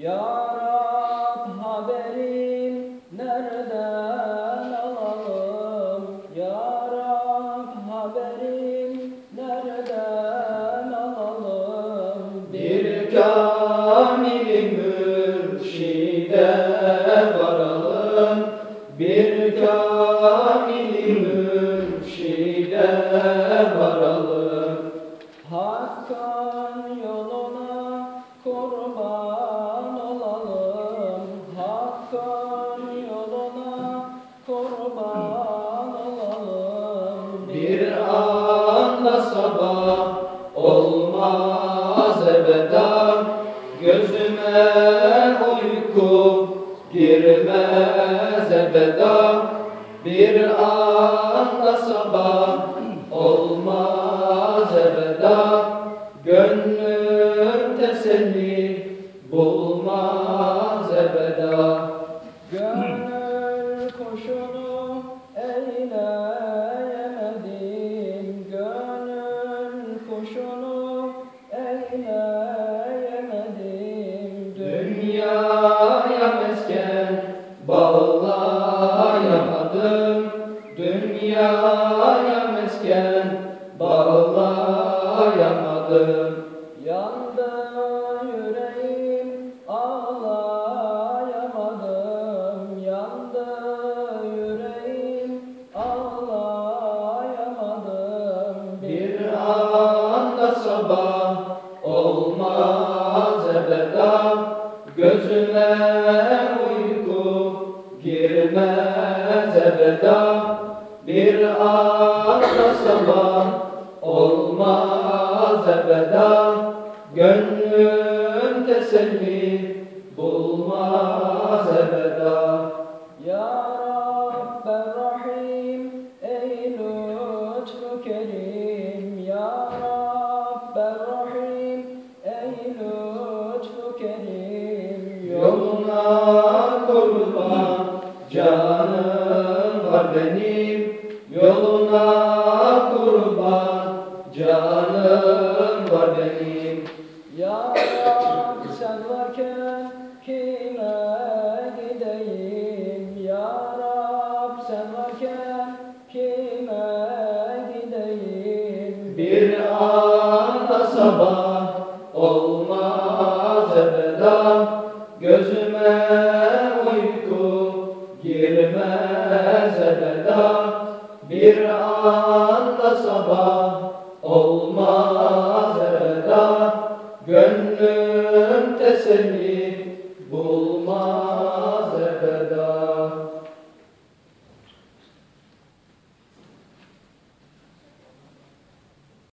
Ya Rab haberin nereden alalım? Ya Rab haberin nereden alalım? Bir kamil mürşide varalım Bir kamil mürşide varalım Bir anda sabah olmaz ebeden Gözüme uyku girmez ebeden Bir anda sabah olmaz ebeden Gönlüm teselli bulmaz ebeden Gönül Gönül kuşunu eyleyemedim Dünyaya mesken bağlayamadım Dünyaya mesken bağlayamadım uyku girmez ebeden Bir anda sabah olmaz ebeden. Gönlüm teselli bulmaz ebeden Ya Rabben Rahim ey lütfu kerim. Ya Rabben Rahim Kurban canım var benim Yoluna kurban canım var benim Ya Rab sen varken kime gideyim Ya Rab sen varken kime gideyim Bir anda sabah Bir anda sabah olmaz eda Gönlüm teselli bulmaz.